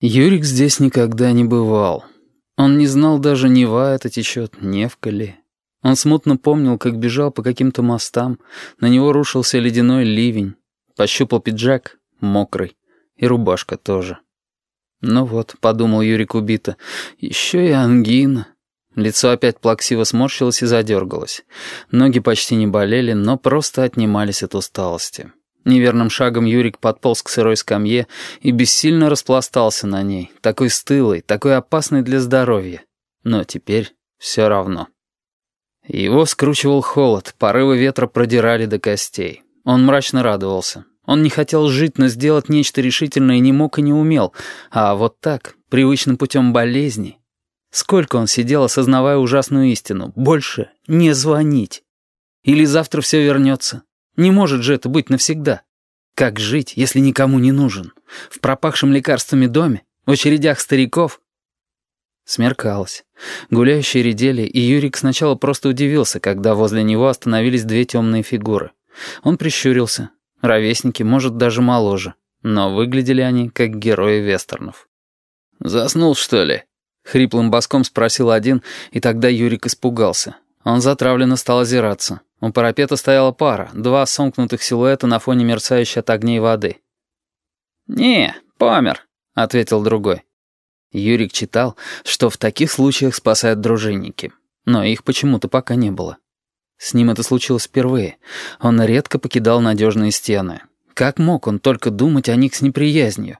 Юрик здесь никогда не бывал. Он не знал даже, Нева это течет, Невка ли. Он смутно помнил, как бежал по каким-то мостам, на него рушился ледяной ливень, пощупал пиджак, мокрый, и рубашка тоже. «Ну вот», — подумал Юрик убито, — «еще и ангина». Лицо опять плаксиво сморщилось и задергалось. Ноги почти не болели, но просто отнимались от усталости. Неверным шагом Юрик подполз к сырой скамье и бессильно распластался на ней, такой стылой, такой опасной для здоровья. Но теперь все равно. Его скручивал холод, порывы ветра продирали до костей. Он мрачно радовался. Он не хотел жить, но сделать нечто решительное не мог и не умел. А вот так, привычным путем болезни. Сколько он сидел, осознавая ужасную истину. Больше не звонить. Или завтра все вернется. Не может же это быть навсегда. Как жить, если никому не нужен? В пропахшем лекарствами доме? В очередях стариков? Смеркалось. Гуляющие редели, и Юрик сначала просто удивился, когда возле него остановились две темные фигуры. Он прищурился. Ровесники, может, даже моложе. Но выглядели они, как герои вестернов. «Заснул, что ли?» — хриплым боском спросил один, и тогда Юрик испугался. Он затравленно стал озираться. У парапета стояла пара, два сомкнутых силуэта на фоне мерцающей от огней воды. «Не, помер», — ответил другой. Юрик читал, что в таких случаях спасают дружинники, но их почему-то пока не было. С ним это случилось впервые. Он редко покидал надежные стены. Как мог он только думать о них с неприязнью?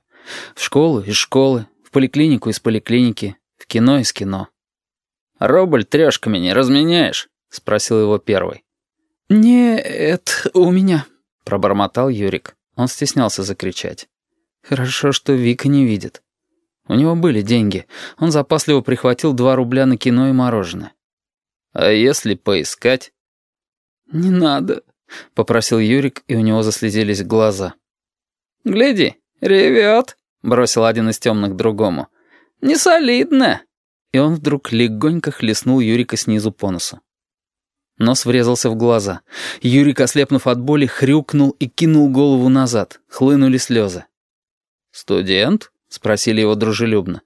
В школу из школы, в поликлинику из поликлиники, в кино из кино. «Рубль трешками не разменяешь?» — спросил его первый. «Нет, у меня», — пробормотал Юрик. Он стеснялся закричать. «Хорошо, что Вика не видит. У него были деньги. Он запасливо прихватил два рубля на кино и мороженое». «А если поискать?» «Не надо», — попросил Юрик, и у него заслезились глаза. «Гляди, ревет», — бросил один из темных другому. «Не солидно». И он вдруг легонько хлестнул Юрика снизу по носу. Нос врезался в глаза. Юрик, ослепнув от боли, хрюкнул и кинул голову назад. Хлынули слезы. «Студент?» — спросили его дружелюбно.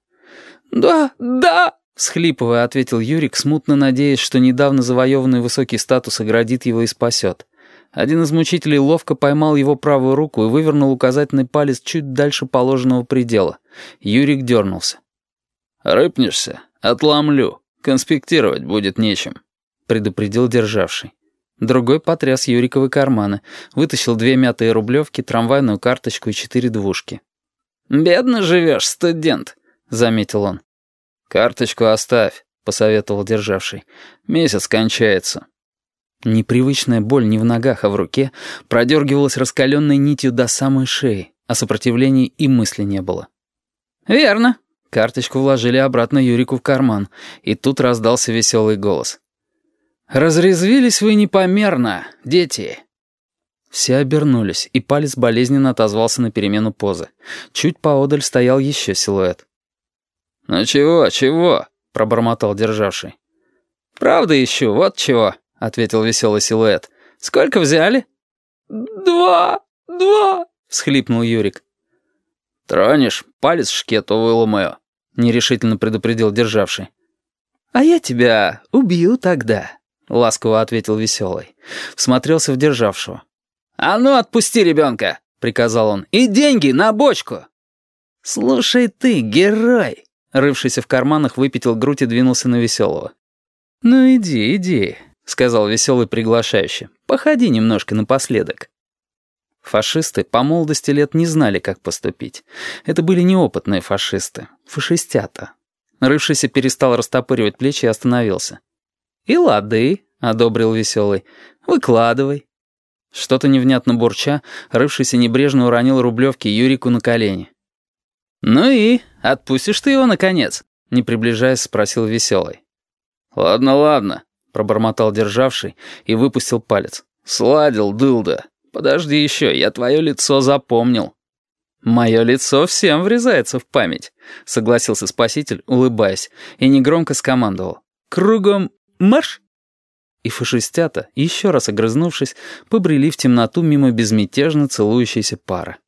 «Да, да!» — всхлипывая, ответил Юрик, смутно надеясь, что недавно завоеванный высокий статус оградит его и спасет. Один из мучителей ловко поймал его правую руку и вывернул указательный палец чуть дальше положенного предела. Юрик дернулся. «Рыпнешься? Отломлю. Конспектировать будет нечем» предупредил державший. Другой потряс Юриковы карманы, вытащил две мятые рублевки, трамвайную карточку и четыре двушки. «Бедно живешь, студент», — заметил он. «Карточку оставь», — посоветовал державший. «Месяц кончается». Непривычная боль не в ногах, а в руке продергивалась раскаленной нитью до самой шеи, а сопротивлений и мысли не было. «Верно». Карточку вложили обратно Юрику в карман, и тут раздался веселый голос. «Разрезвились вы непомерно, дети!» Все обернулись, и палец болезненно отозвался на перемену позы. Чуть поодаль стоял еще силуэт. «Ну чего, чего?» — пробормотал державший. «Правда ищу, вот чего», — ответил веселый силуэт. «Сколько взяли?» «Два, два», — всхлипнул Юрик. «Тронешь, палец шкету выломаю», — нерешительно предупредил державший. «А я тебя убью тогда», — ласково ответил веселый. Всмотрелся в державшего. «А ну, отпусти ребенка!» — приказал он. «И деньги на бочку!» «Слушай ты, герой!» Рывшийся в карманах, выпятил грудь и двинулся на веселого. «Ну иди, иди», — сказал веселый приглашающий. «Походи немножко напоследок». Фашисты по молодости лет не знали, как поступить. Это были неопытные фашисты, фашистята. Рывшийся перестал растопыривать плечи и остановился. «И лады», — одобрил веселый. «Выкладывай». Что-то невнятно бурча, рывшийся небрежно уронил рублевки Юрику на колени. «Ну и, отпустишь ты его, наконец?» — не приближаясь, спросил веселый. «Ладно, ладно», — пробормотал державший и выпустил палец. «Сладил, дылда. Подожди еще, я твое лицо запомнил». «Мое лицо всем врезается в память», — согласился спаситель, улыбаясь, и негромко скомандовал. «Кругом Марш!» И фашистята, еще раз огрызнувшись, побрели в темноту мимо безмятежно целующейся пары.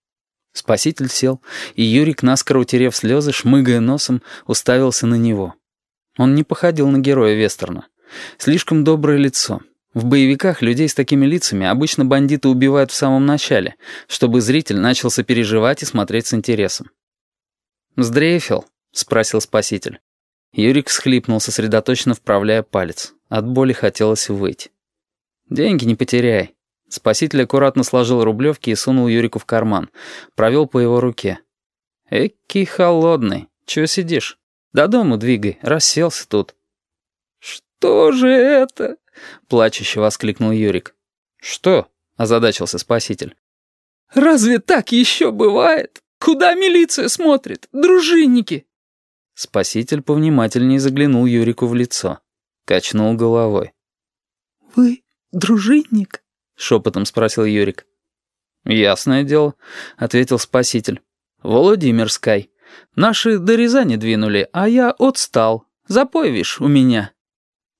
Спаситель сел, и Юрик, наскоро утерев слезы, шмыгая носом, уставился на него. Он не походил на героя вестерна. Слишком доброе лицо. В боевиках людей с такими лицами обычно бандиты убивают в самом начале, чтобы зритель начал сопереживать и смотреть с интересом. «Сдрейфил?» — спросил спаситель. Юрик схлипнул, сосредоточенно вправляя палец. От боли хотелось выйти. «Деньги не потеряй. Спаситель аккуратно сложил рублевки и сунул Юрику в карман. Провел по его руке. «Эки холодный. Чего сидишь? До дому двигай. Расселся тут». «Что же это?» — плачуще воскликнул Юрик. «Что?» — озадачился спаситель. «Разве так еще бывает? Куда милиция смотрит? Дружинники!» Спаситель повнимательнее заглянул Юрику в лицо. Качнул головой. «Вы дружинник?» — шепотом спросил Юрик. «Ясное дело», — ответил спаситель. «Владимирской. Наши до Рязани двинули, а я отстал. Запой, вишь, у меня».